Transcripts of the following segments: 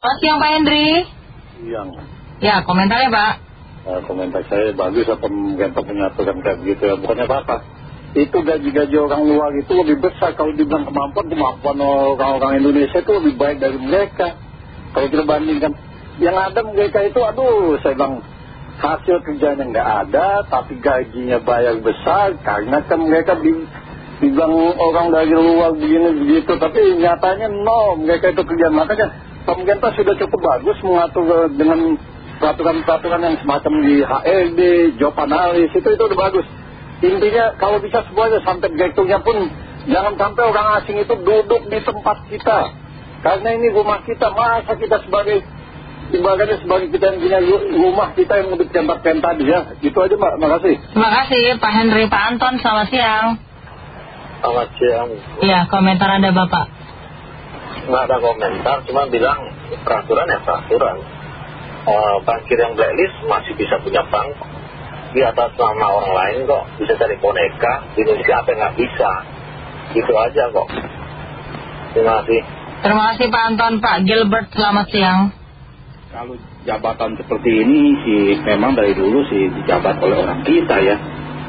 Selamat siang Pak Hendri. Siang. Ya, komentarnya Pak. Nah, komentar saya bagus apa pemerintah menyatukan kayak begitu ya. Bukannya apa-apa. Itu gaji-gaji orang luar itu lebih besar. Kalau dibilang kemampuan, kemampuan orang-orang Indonesia itu lebih baik dari mereka. Kalau kita bandingkan. Yang ada mereka itu, aduh saya bilang hasil kerjanya nggak ada, tapi gajinya bayar besar. Karena kan mereka dibilang orang dari luar begini begitu. Tapi nyatanya no, mereka itu kerja. Makanya pemerintah sudah cukup bagus mengatur dengan peraturan-peraturan yang semacam di HRD, job analis, itu itu udah bagus. Intinya kalau bisa semuanya sampai direkturnya pun jangan sampai orang asing itu duduk di tempat kita. Karena ini rumah kita, masa kita sebagai ibaratnya sebagai kita yang punya rumah kita yang udah tempat tadi ya. Itu aja Mbak, makasih. Terima kasih Pak Henry, Pak Anton, selamat siang. Selamat siang. Iya, komentar Anda Bapak. Nggak ada komentar, cuma bilang peraturan ya peraturan. Uh, bankir yang blacklist masih bisa punya bank di atas nama orang lain kok bisa cari boneka di Indonesia apa yang nggak bisa. Gitu aja kok. Terima kasih. Terima kasih Pak Anton. Pak Gilbert selamat siang. Kalau jabatan seperti ini sih memang dari dulu sih dijabat oleh orang kita ya.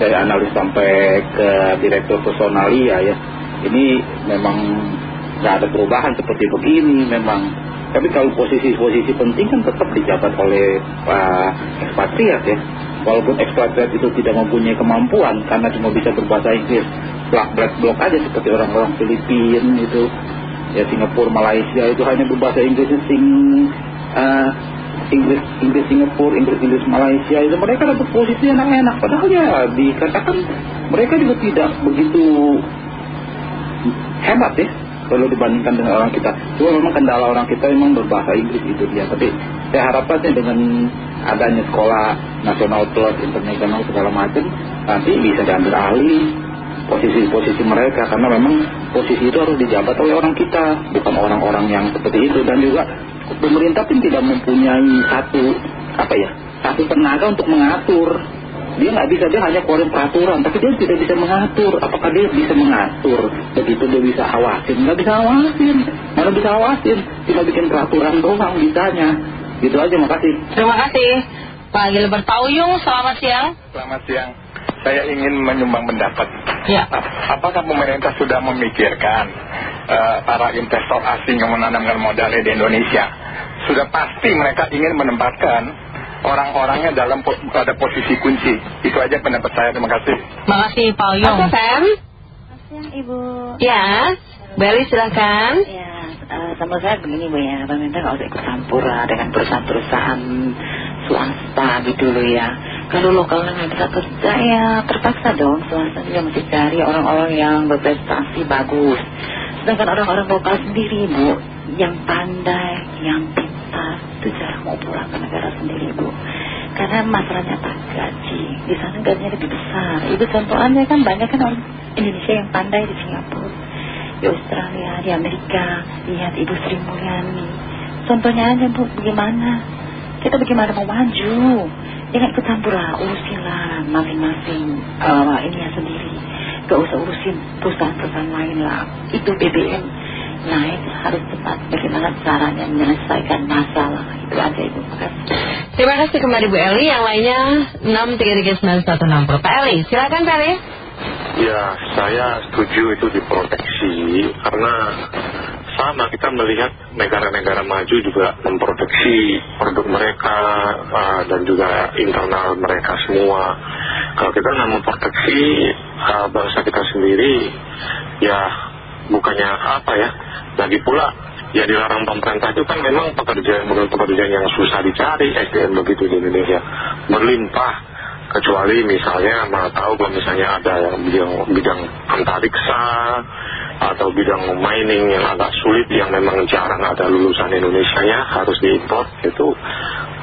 Dari analis sampai ke direktur personalia ya. Ini memang nggak ada perubahan seperti begini memang. Tapi kalau posisi-posisi penting kan tetap dijabat oleh uh, ekspatriat ya. Walaupun ekspatriat itu tidak mempunyai kemampuan karena cuma bisa berbahasa Inggris. Black black block aja seperti orang-orang Filipina itu. Ya Singapura Malaysia itu hanya berbahasa Inggris sing uh, Inggris Inggris Singapura Inggris Inggris Malaysia itu mereka dapat posisi yang enak. Padahal ya dikatakan mereka juga tidak begitu hebat ya kalau dibandingkan dengan orang kita. Cuma memang kendala orang kita memang berbahasa Inggris itu dia. Tapi saya harapkan dengan adanya sekolah nasional plus internasional segala macam nanti bisa diambil alih posisi-posisi mereka karena memang posisi itu harus dijabat oleh orang kita bukan orang-orang yang seperti itu dan juga pemerintah pun tidak mempunyai satu apa ya satu tenaga untuk mengatur dia nggak bisa dia hanya keluarin peraturan tapi dia tidak bisa mengatur. Apakah dia bisa mengatur? Begitu dia bisa awasin nggak bisa awasin mana bisa awasin. Cuma bikin peraturan doang bisanya. Gitu aja makasih. Terima kasih. Pak Gilbert Tauyung selamat siang. Selamat siang. Saya ingin menyumbang pendapat. Ya. apakah pemerintah sudah memikirkan uh, para investor asing yang menanamkan modalnya di Indonesia? Sudah pasti mereka ingin menempatkan orang-orangnya dalam pada posisi kunci. Itu aja pendapat saya. Terima kasih. Terima kasih Pak Yong. Oke, Sam. Siang Ibu. Ya, Beli silakan. Ya, uh, sama saya begini Bu ya, pemerintah nggak usah ikut campur lah dengan perusahaan-perusahaan swasta gitu loh ya. Kalau lokal nggak bisa kerja ya terpaksa dong swasta juga mesti cari orang-orang yang berprestasi bagus. Sedangkan orang-orang lokal sendiri Bu, yang pandai, yang itu jarang mau pulang ke negara sendiri Bu. Karena masalahnya tak gaji di sana gajinya lebih besar. Itu contohnya kan banyak kan orang Indonesia yang pandai di Singapura di Australia di Amerika. Lihat Ibu Sri Mulyani. Contohnya aja Bu bagaimana? Kita bagaimana mau maju? Jangan ikut campur lah urusinlah masing-masing uh, ini ya sendiri. Gak usah urusin perusahaan-perusahaan lain lah. Itu BBM naik harus cepat. Bagaimana caranya menyelesaikan masalah? Itu aja ibu. Makasih terima kasih kembali Bu Eli. Yang lainnya 6339160 Pak Eli silakan Pak Eli. Ya saya setuju itu diproteksi. Karena sama kita melihat negara-negara maju juga memproteksi produk mereka uh, dan juga internal mereka semua. Kalau kita nggak memproteksi uh, bangsa kita sendiri ya bukannya apa ya? Lagi pula ya dilarang pemerintah itu kan memang pekerjaan pekerjaan yang susah dicari SDM begitu di Indonesia. Berlimpah kecuali misalnya mana tahu kalau misalnya ada yang bidang, bidang antariksa atau bidang mining yang agak sulit yang memang jarang ada lulusan Indonesia nya harus diimpor itu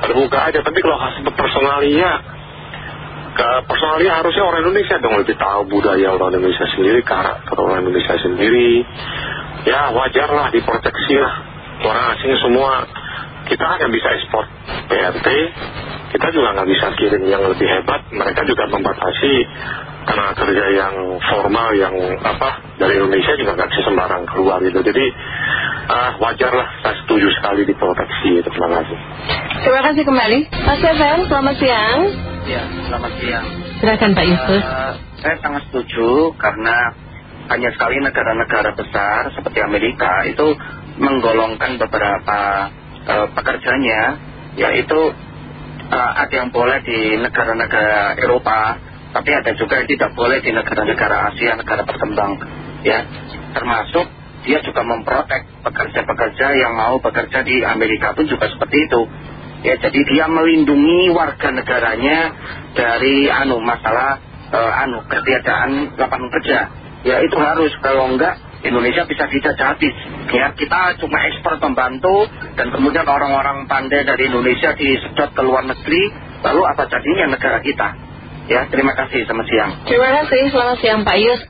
terbuka aja. Tapi kalau hasil personalia ke personalia harusnya orang Indonesia dong lebih tahu budaya orang Indonesia sendiri karakter orang Indonesia sendiri ya wajar lah diproteksi lah orang asing semua kita hanya bisa ekspor PRT kita juga nggak bisa kirim yang lebih hebat mereka juga membatasi karena kerja yang formal yang apa dari Indonesia juga nggak bisa sembarang keluar gitu jadi ah, wajar lah saya setuju sekali diproteksi kasih kembali. Pak Seven, selamat siang. Ya, selamat siang. Silakan Pak Yusuf. Eh, saya sangat setuju karena hanya sekali negara-negara besar seperti Amerika itu menggolongkan beberapa eh, pekerjanya, yaitu eh, ada yang boleh di negara-negara Eropa, tapi ada juga yang tidak boleh di negara-negara Asia, negara berkembang. Ya, termasuk dia juga memprotek pekerja-pekerja yang mau bekerja di Amerika pun juga seperti itu. Ya, jadi dia melindungi warga negaranya dari anu masalah eh, anu ketiadaan lapangan kerja. Ya itu harus kalau enggak Indonesia bisa dijajah habis. Ya kita cuma ekspor pembantu dan kemudian orang-orang pandai dari Indonesia disedot ke luar negeri. Lalu apa jadinya negara kita? Ya terima kasih selamat siang. Terima kasih, selamat siang Pak Yus.